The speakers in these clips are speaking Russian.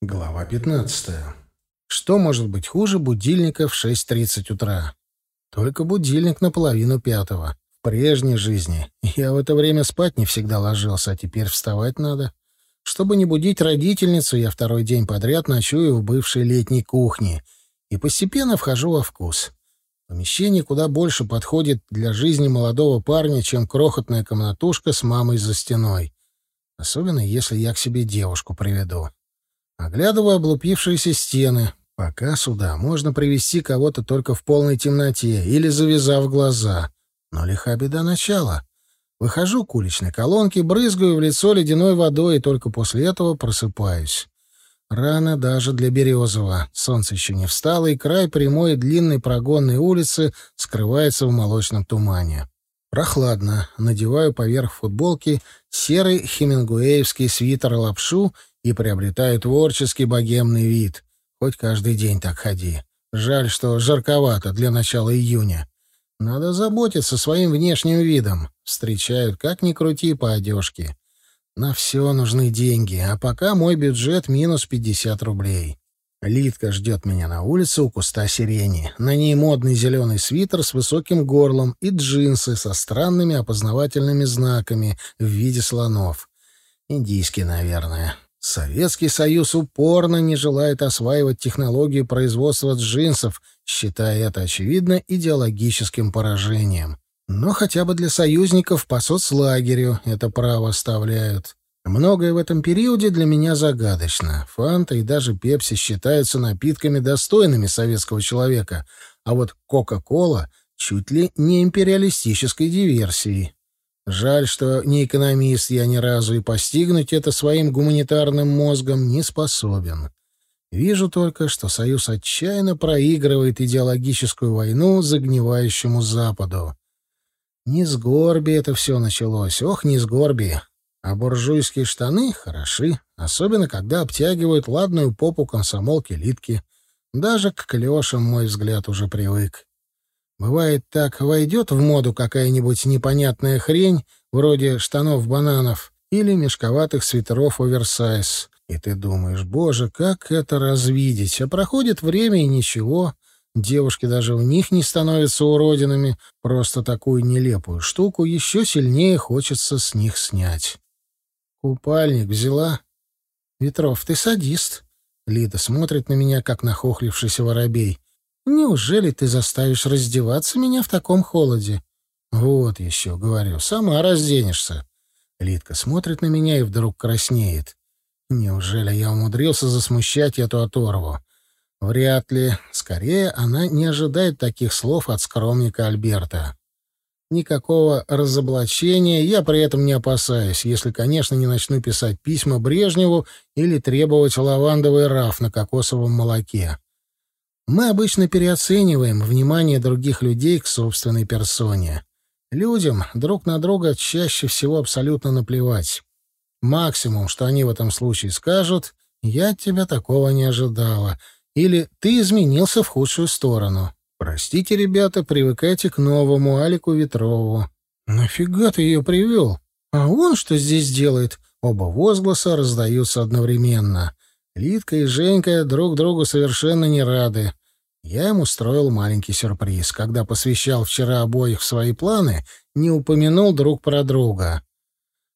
Глава 15. Что может быть хуже будильника в 6.30 утра? Только будильник на половину пятого. В прежней жизни я в это время спать не всегда ложился, а теперь вставать надо. Чтобы не будить родительницу, я второй день подряд ночую в бывшей летней кухне и постепенно вхожу во вкус. Помещение куда больше подходит для жизни молодого парня, чем крохотная комнатушка с мамой за стеной. Особенно, если я к себе девушку приведу. Оглядываю облупившиеся стены. Пока сюда можно привести кого-то только в полной темноте или завязав глаза. Но лиха беда начала. Выхожу к уличной колонке, брызгаю в лицо ледяной водой и только после этого просыпаюсь. Рано даже для Березова. Солнце еще не встало, и край прямой длинной прогонной улицы скрывается в молочном тумане. Прохладно. Надеваю поверх футболки серый хемингуэевский свитер-лапшу и приобретаю творческий богемный вид. Хоть каждый день так ходи. Жаль, что жарковато для начала июня. Надо заботиться своим внешним видом. Встречают, как ни крути, по одежке. На все нужны деньги, а пока мой бюджет минус 50 рублей. Литка ждет меня на улице у куста сирени. На ней модный зеленый свитер с высоким горлом и джинсы со странными опознавательными знаками в виде слонов. Индийские, наверное. Советский Союз упорно не желает осваивать технологию производства джинсов, считая это, очевидно, идеологическим поражением. Но хотя бы для союзников по соцлагерю это право оставляют. Многое в этом периоде для меня загадочно. Фанта и даже Пепси считаются напитками достойными советского человека, а вот Кока-Кола чуть ли не империалистической диверсией. Жаль, что не экономист я ни разу и постигнуть это своим гуманитарным мозгом не способен. Вижу только, что Союз отчаянно проигрывает идеологическую войну загнивающему Западу. Не с горби это все началось, ох, не с горби. А буржуйские штаны хороши, особенно когда обтягивают ладную попу комсомолки-литки. Даже к клешам мой взгляд уже привык. Бывает так, войдет в моду какая-нибудь непонятная хрень, вроде штанов-бананов или мешковатых свитеров оверсайз. И ты думаешь, боже, как это развидеть? А проходит время и ничего. Девушки даже в них не становятся уродинами. Просто такую нелепую штуку еще сильнее хочется с них снять. Купальник взяла. Ветров, ты садист. Лида смотрит на меня, как нахохлившийся воробей. Неужели ты заставишь раздеваться меня в таком холоде? Вот еще, говорю, сама разденешься. Лидка смотрит на меня и вдруг краснеет. Неужели я умудрился засмущать эту оторву? Вряд ли. Скорее, она не ожидает таких слов от скромника Альберта. Никакого разоблачения я при этом не опасаюсь, если, конечно, не начну писать письма Брежневу или требовать лавандовый раф на кокосовом молоке. Мы обычно переоцениваем внимание других людей к собственной персоне. Людям друг на друга чаще всего абсолютно наплевать. Максимум, что они в этом случае скажут, «Я от тебя такого не ожидала», или «Ты изменился в худшую сторону». Простите, ребята, привыкайте к новому Алику Ветрову. Нафига ты ее привел? А он что здесь делает? Оба возгласа раздаются одновременно. Лидка и Женька друг другу совершенно не рады. Я им устроил маленький сюрприз. Когда посвящал вчера обоих в свои планы, не упомянул друг про друга.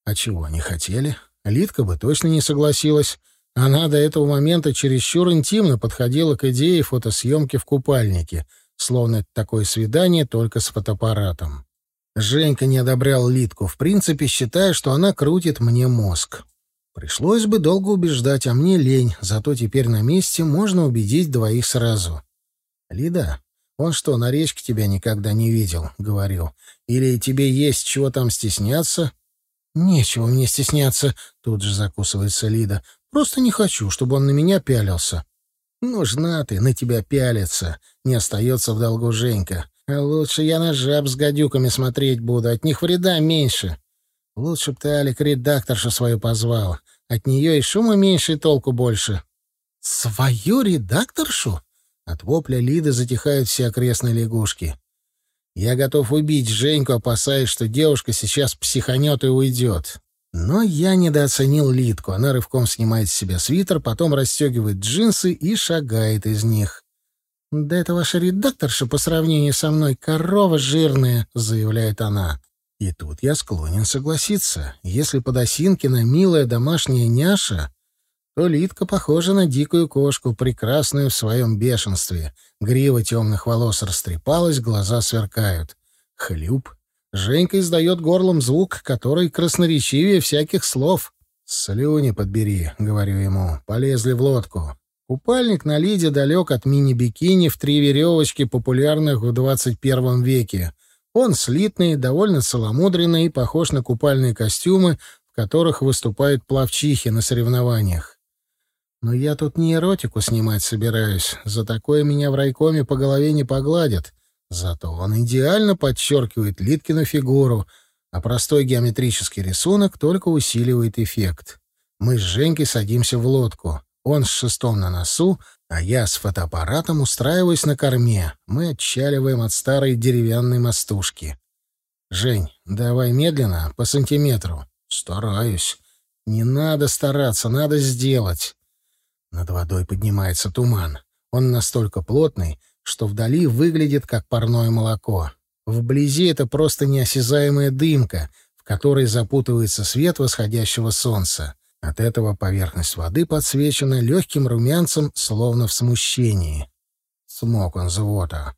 А чего они хотели? Лидка бы точно не согласилась. Она до этого момента чересчур интимно подходила к идее фотосъемки в купальнике, словно это такое свидание только с фотоаппаратом. Женька не одобрял Лидку, в принципе, считая, что она крутит мне мозг. Пришлось бы долго убеждать, а мне лень, зато теперь на месте можно убедить двоих сразу. «Лида, он что, на речке тебя никогда не видел?» — говорю. «Или тебе есть чего там стесняться?» «Нечего мне стесняться», — тут же закусывается Лида. «Просто не хочу, чтобы он на меня пялился». «Нужна ты, на тебя пялиться», — не остается в долгу Женька. «А лучше я на жаб с гадюками смотреть буду, от них вреда меньше». «Лучше б ты, Алик, редакторшу свою позвал. От нее и шума меньше, и толку больше». «Свою редакторшу?» От вопля Лиды затихают все окрестные лягушки. Я готов убить Женьку, опасаясь, что девушка сейчас психанет и уйдет. Но я недооценил Литку. Она рывком снимает с себя свитер, потом расстегивает джинсы и шагает из них. «Да это ваша редакторша по сравнению со мной корова жирная», — заявляет она. И тут я склонен согласиться. Если Подосинкина милая домашняя няша, то Литка похожа на дикую кошку, прекрасную в своем бешенстве. Грива темных волос растрепалась, глаза сверкают. Хлюп. Женька издает горлом звук, который красноречивее всяких слов. «Слюни подбери», — говорю ему. Полезли в лодку. Купальник на Лиде далек от мини-бикини в три веревочки, популярных в 21 веке. Он слитный, довольно целомудренный и похож на купальные костюмы, в которых выступают плавчихи на соревнованиях. Но я тут не эротику снимать собираюсь. За такое меня в райкоме по голове не погладят. Зато он идеально подчеркивает Литкину фигуру, а простой геометрический рисунок только усиливает эффект. Мы с Женькой садимся в лодку. Он с шестом на носу, а я с фотоаппаратом устраиваюсь на корме. Мы отчаливаем от старой деревянной мостушки. «Жень, давай медленно, по сантиметру». «Стараюсь». «Не надо стараться, надо сделать». Над водой поднимается туман. Он настолько плотный, что вдали выглядит как парное молоко. Вблизи это просто неосязаемая дымка, в которой запутывается свет восходящего солнца. От этого поверхность воды подсвечена легким румянцем, словно в смущении. Смог он зевота.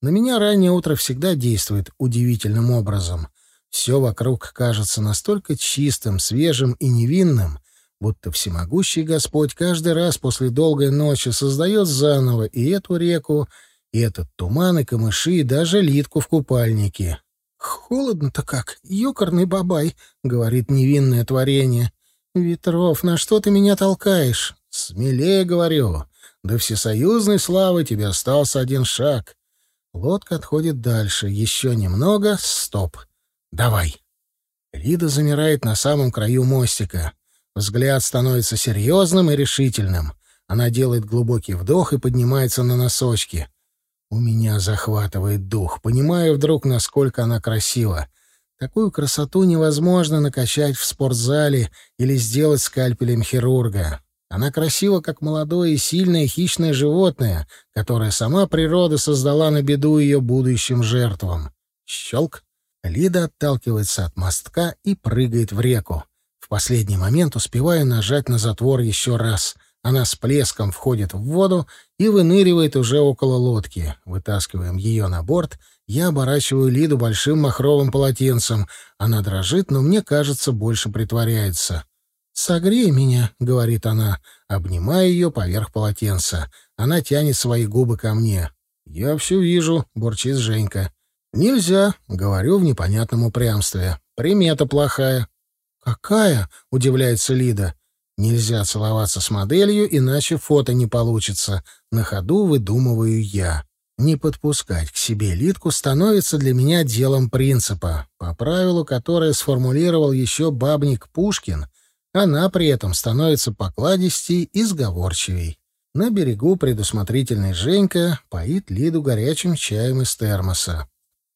На меня раннее утро всегда действует удивительным образом. Все вокруг кажется настолько чистым, свежим и невинным, будто всемогущий Господь каждый раз после долгой ночи создает заново и эту реку, и этот туман, и камыши, и даже литку в купальнике. «Холодно-то как, юкорный бабай», — говорит невинное творение. «Ветров, на что ты меня толкаешь?» «Смелее, говорю. До всесоюзной славы тебе остался один шаг». Лодка отходит дальше. Еще немного. Стоп. «Давай». Лида замирает на самом краю мостика. Взгляд становится серьезным и решительным. Она делает глубокий вдох и поднимается на носочки. У меня захватывает дух. Понимаю вдруг, насколько она красива. Такую красоту невозможно накачать в спортзале или сделать скальпелем хирурга. Она красива, как молодое и сильное хищное животное, которое сама природа создала на беду ее будущим жертвам. Щелк. Лида отталкивается от мостка и прыгает в реку. Последний момент успеваю нажать на затвор еще раз. Она с плеском входит в воду и выныривает уже около лодки. Вытаскиваем ее на борт. Я оборачиваю Лиду большим махровым полотенцем. Она дрожит, но мне кажется, больше притворяется. «Согрей меня», — говорит она, обнимая ее поверх полотенца. Она тянет свои губы ко мне. «Я все вижу», — бурчит Женька. «Нельзя», — говорю в непонятном упрямстве. «Примета плохая». «Какая?» — удивляется Лида. «Нельзя целоваться с моделью, иначе фото не получится. На ходу выдумываю я. Не подпускать к себе Лидку становится для меня делом принципа. По правилу, которое сформулировал еще бабник Пушкин, она при этом становится покладистей и сговорчивей. На берегу предусмотрительный Женька поит Лиду горячим чаем из термоса.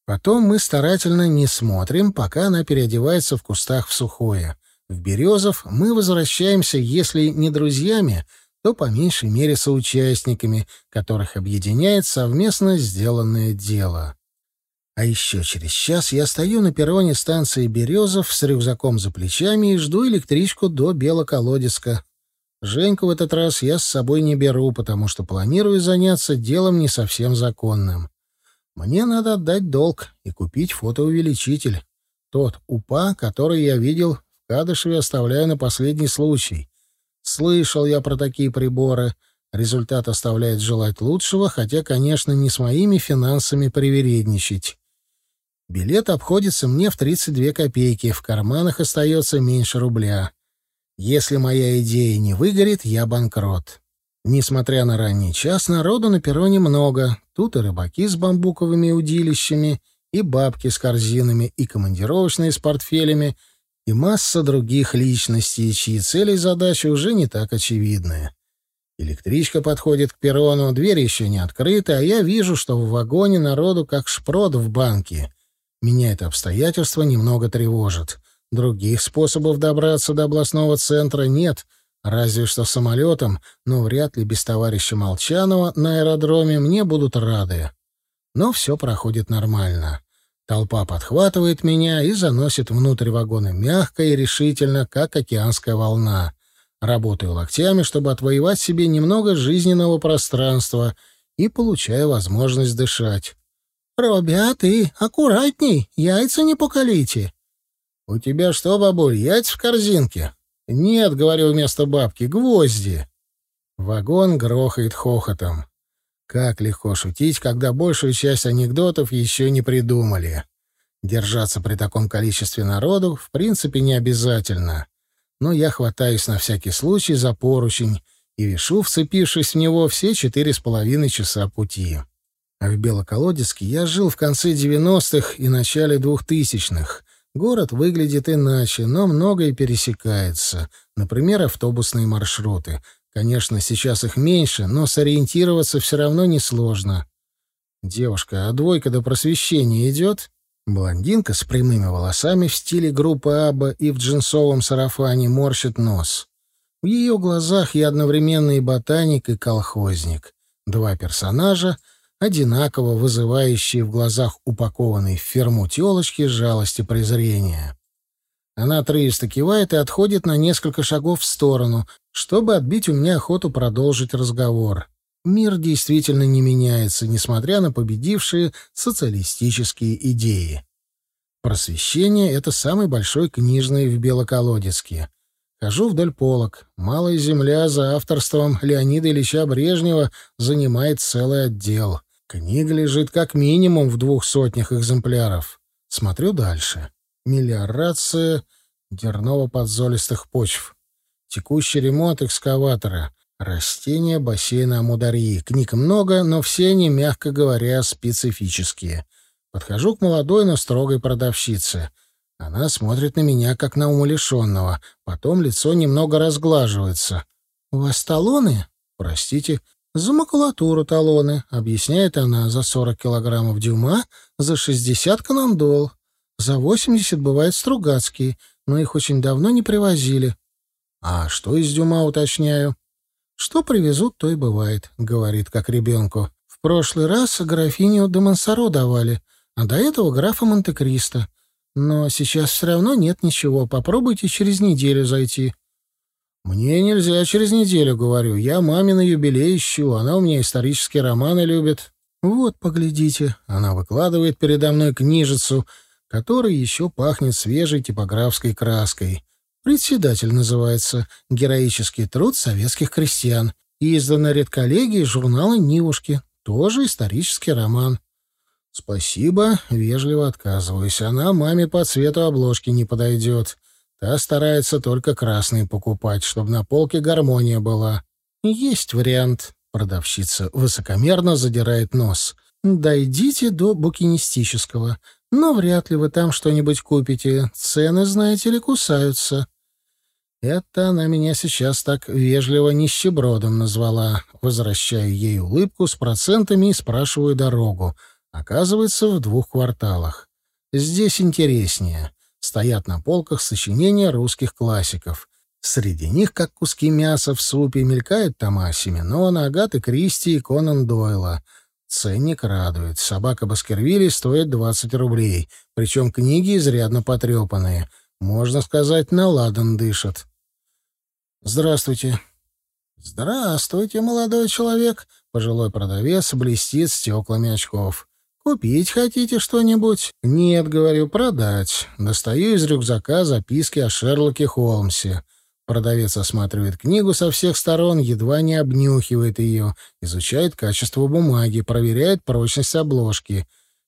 Потом мы старательно не смотрим, пока она переодевается в кустах в сухое. В Березов мы возвращаемся, если не друзьями, то по меньшей мере соучастниками, которых объединяет совместно сделанное дело. А еще через час я стою на перроне станции Березов с рюкзаком за плечами и жду электричку до Белоколодецка. Женьку в этот раз я с собой не беру, потому что планирую заняться делом не совсем законным. Мне надо отдать долг и купить фотоувеличитель. Тот УПА, который я видел в Кадышеве, оставляю на последний случай. Слышал я про такие приборы. Результат оставляет желать лучшего, хотя, конечно, не с моими финансами привередничать. Билет обходится мне в 32 копейки, в карманах остается меньше рубля. Если моя идея не выгорит, я банкрот. Несмотря на ранний час, народу на перроне много. Тут и рыбаки с бамбуковыми удилищами, и бабки с корзинами, и командировочные с портфелями, и масса других личностей, чьи цели и задачи уже не так очевидны. Электричка подходит к перрону, дверь еще не открыта, а я вижу, что в вагоне народу как шпрот в банке. Меня это обстоятельство немного тревожит. Других способов добраться до областного центра нет, разве что самолетом, но вряд ли без товарища Молчанова на аэродроме мне будут рады. Но все проходит нормально. Толпа подхватывает меня и заносит внутрь вагона мягко и решительно, как океанская волна. Работаю локтями, чтобы отвоевать себе немного жизненного пространства и получаю возможность дышать. «Робби, а ты аккуратней, яйца не покалите». «У тебя что, бабуль, яйца в корзинке?» «Нет», — говорю вместо бабки, — «гвозди». Вагон грохает хохотом. Как легко шутить, когда большую часть анекдотов еще не придумали. Держаться при таком количестве народу в принципе не обязательно. Но я хватаюсь на всякий случай за поручень и вешу, вцепившись в него все четыре с половиной часа пути. А в Белоколодецке я жил в конце 90-х и начале 2000-х. Город выглядит иначе, но многое пересекается. Например, автобусные маршруты — Конечно, сейчас их меньше, но сориентироваться все равно несложно. «Девушка, а двойка до просвещения идет?» Блондинка с прямыми волосами в стиле группы Абба и в джинсовом сарафане морщит нос. В ее глазах я одновременно и ботаник, и колхозник. Два персонажа, одинаково вызывающие в глазах упакованной в ферму телочки жалость и презрение. Она отрывисто кивает и отходит на несколько шагов в сторону, чтобы отбить у меня охоту продолжить разговор. Мир действительно не меняется, несмотря на победившие социалистические идеи. Просвещение — это самый большой книжный в Белоколодецке. Хожу вдоль полок. Малая земля за авторством Леонида Ильича Брежнева занимает целый отдел. Книга лежит как минимум в двух сотнях экземпляров. Смотрю дальше. Мелиорация дерново-подзолистых почв. Текущий ремонт экскаватора. Растения бассейна Амударьи. Книг много, но все они, мягко говоря, специфические. Подхожу к молодой, но строгой продавщице. Она смотрит на меня, как на умалишенного. Потом лицо немного разглаживается. «У вас талоны?» «Простите». «За макулатуру талоны», — объясняет она, за 40 килограммов дюма, за 60 канандол. За 80 бывает стругацкие, но их очень давно не привозили. А что из дюма, уточняю? Что привезут, то и бывает, говорит как ребенку. В прошлый раз графиню де Монсоро давали, а до этого графа Монте-Кристо. Но сейчас все равно нет ничего, попробуйте через неделю зайти. Мне нельзя через неделю, говорю. Я маме на юбилей ищу, она у меня исторические романы любит. Вот, поглядите. Она выкладывает передо мной книжицу — который еще пахнет свежей типографской краской. Председатель называется «Героический труд советских крестьян». Издана редколлегией журнала «Нивушки». Тоже исторический роман. «Спасибо», — вежливо отказываюсь. Она маме по цвету обложки не подойдет. Та старается только красный покупать, чтобы на полке гармония была. «Есть вариант», — продавщица высокомерно задирает нос. «Дойдите до букинистического. Но вряд ли вы там что-нибудь купите. Цены, знаете ли, кусаются. Это она меня сейчас так вежливо нищебродом назвала. Возвращаю ей улыбку с процентами и спрашиваю дорогу. Оказывается, в двух кварталах. Здесь интереснее. Стоят на полках сочинения русских классиков. Среди них, как куски мяса в супе, мелькают тома Семенона, Агаты Кристи и Конан Дойла — Ценник радует. Собака Баскервилей стоит 20 рублей. Причем книги изрядно потрепанные. Можно сказать, на ладан дышат. «Здравствуйте». «Здравствуйте, молодой человек». Пожилой продавец блестит стеклами очков. «Купить хотите что-нибудь?» «Нет, — говорю, — продать». Достаю из рюкзака записки о Шерлоке Холмсе. Продавец осматривает книгу со всех сторон, едва не обнюхивает ее, изучает качество бумаги, проверяет прочность обложки.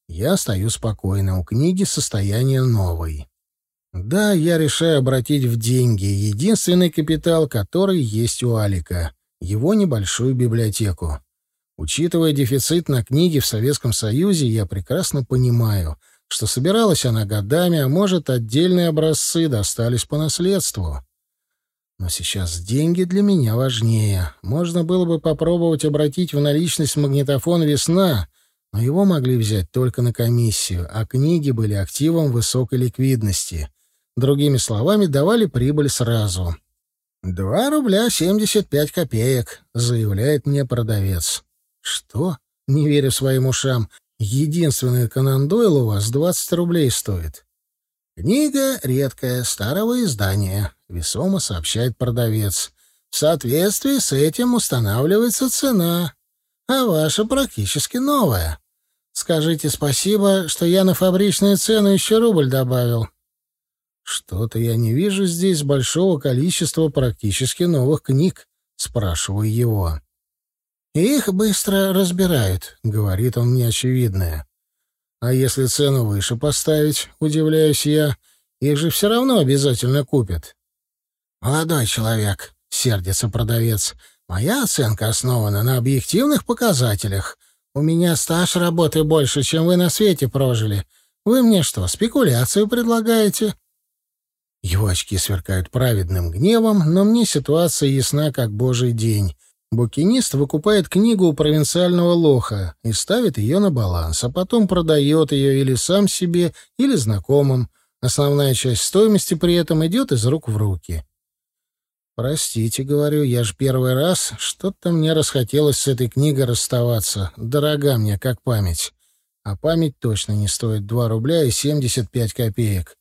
Я стою спокойно, у книги состояние новой. Да, я решаю обратить в деньги единственный капитал, который есть у Алика, его небольшую библиотеку. Учитывая дефицит на книги в Советском Союзе, я прекрасно понимаю, что собиралась она годами, а может, отдельные образцы достались по наследству. Но сейчас деньги для меня важнее. Можно было бы попробовать обратить в наличность магнитофон «Весна», но его могли взять только на комиссию, а книги были активом высокой ликвидности. Другими словами, давали прибыль сразу. «Два рубля семьдесят пять копеек», — заявляет мне продавец. «Что?» — не верю своим ушам. «Единственный Конан Дойл у вас двадцать рублей стоит». «Книга редкая, старого издания», — весомо сообщает продавец. «В соответствии с этим устанавливается цена, а ваша практически новая. Скажите спасибо, что я на фабричную цену еще рубль добавил. «Что-то я не вижу здесь большого количества практически новых книг», — спрашиваю его. «Их быстро разбирают», — говорит он мне очевидное. «А если цену выше поставить, — удивляюсь я, — их же все равно обязательно купят». «Молодой человек», — сердится продавец, — «моя оценка основана на объективных показателях. У меня стаж работы больше, чем вы на свете прожили. Вы мне что, спекуляцию предлагаете?» Его очки сверкают праведным гневом, но мне ситуация ясна, как божий день. Букинист выкупает книгу у провинциального лоха и ставит ее на баланс, а потом продает ее или сам себе, или знакомым. Основная часть стоимости при этом идет из рук в руки. «Простите, — говорю, — я ж первый раз. Что-то мне расхотелось с этой книгой расставаться. Дорога мне, как память. А память точно не стоит два рубля и семьдесят пять копеек.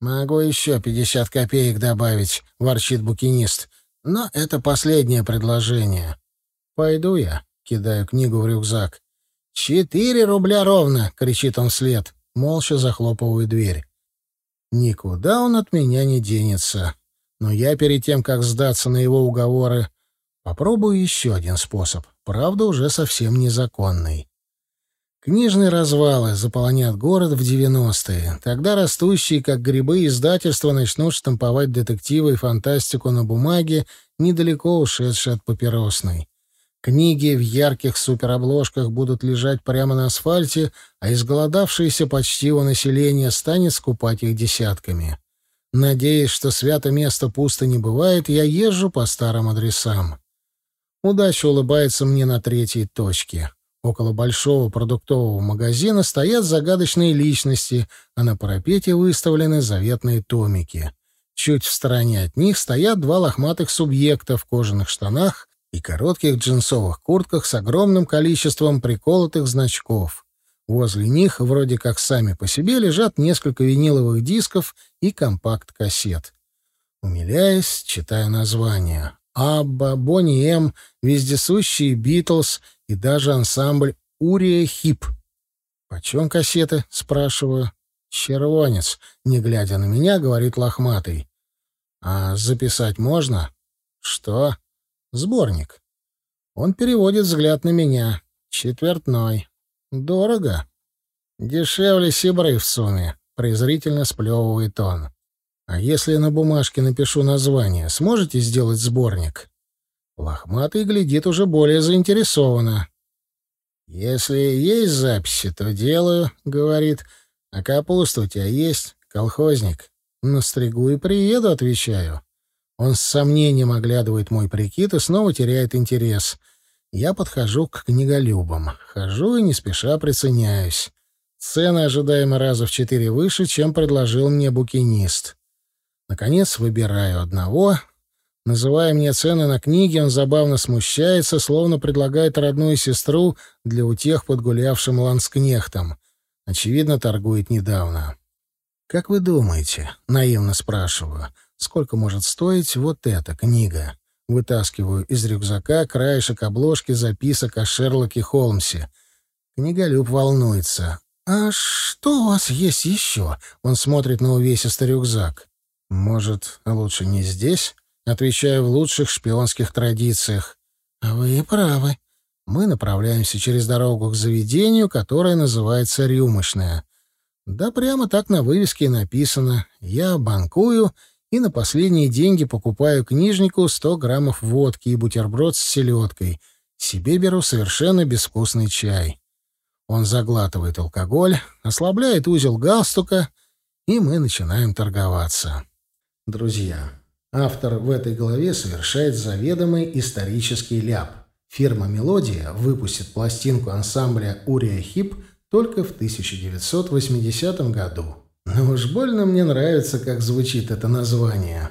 «Могу еще пятьдесят копеек добавить», — ворчит букинист. «Но это последнее предложение». «Пойду я», — кидаю книгу в рюкзак. «Четыре рубля ровно!» — кричит он вслед. Молча захлопываю дверь. Никуда он от меня не денется. Но я перед тем, как сдаться на его уговоры, попробую еще один способ. Правда, уже совсем незаконный. Книжные развалы заполонят город в 90-е. Тогда растущие, как грибы, издательства начнут штамповать детективы и фантастику на бумаге, недалеко ушедшие от папиросной. Книги в ярких суперобложках будут лежать прямо на асфальте, а изголодавшееся почтиво население станет скупать их десятками. Надеясь, что свято место пусто не бывает, я езжу по старым адресам. Удача улыбается мне на третьей точке. Около большого продуктового магазина стоят загадочные личности, а на парапете выставлены заветные томики. Чуть в стороне от них стоят два лохматых субъекта в кожаных штанах и коротких джинсовых куртках с огромным количеством приколотых значков. Возле них, вроде как сами по себе, лежат несколько виниловых дисков и компакт-кассет. Умиляясь, читаю названия. Абба, Бонни М, вездесущие Битлз и даже ансамбль Урия Хип. «Почем кассеты?» — спрашиваю. «Червонец», — не глядя на меня, говорит лохматый. «А записать можно?» «Что?» «Сборник». Он переводит взгляд на меня. «Четвертной». «Дорого». «Дешевле сибры в сумме», — презрительно сплевывает он. «А если на бумажке напишу название, сможете сделать сборник?» Лохматый глядит уже более заинтересованно. «Если есть записи, то делаю», — говорит. «А капуста у тебя есть, колхозник?» «Настригу и приеду», — отвечаю. Он с сомнением оглядывает мой прикид и снова теряет интерес. Я подхожу к книголюбам. Хожу и не спеша приценяюсь. Цены ожидаемо раза в четыре выше, чем предложил мне букинист. Наконец выбираю одного, Называя мне цены на книги, он забавно смущается, словно предлагает родную сестру для утех подгулявшим ланскнехтам. Очевидно, торгует недавно. «Как вы думаете?» — наивно спрашиваю. «Сколько может стоить вот эта книга?» Вытаскиваю из рюкзака краешек обложки записок о Шерлоке Холмсе. Книголюб волнуется. «А что у вас есть еще?» Он смотрит на увесистый рюкзак. «Может, лучше не здесь?» Отвечаю в лучших шпионских традициях. Вы правы. Мы направляемся через дорогу к заведению, которое называется «Рюмочная». Да прямо так на вывеске написано. Я банкую и на последние деньги покупаю книжнику 100 граммов водки и бутерброд с селедкой. Себе беру совершенно безвкусный чай. Он заглатывает алкоголь, ослабляет узел галстука, и мы начинаем торговаться. Друзья, Автор в этой главе совершает заведомый исторический ляп. Фирма «Мелодия» выпустит пластинку ансамбля «Урия Хип» только в 1980 году. Но уж больно мне нравится, как звучит это название.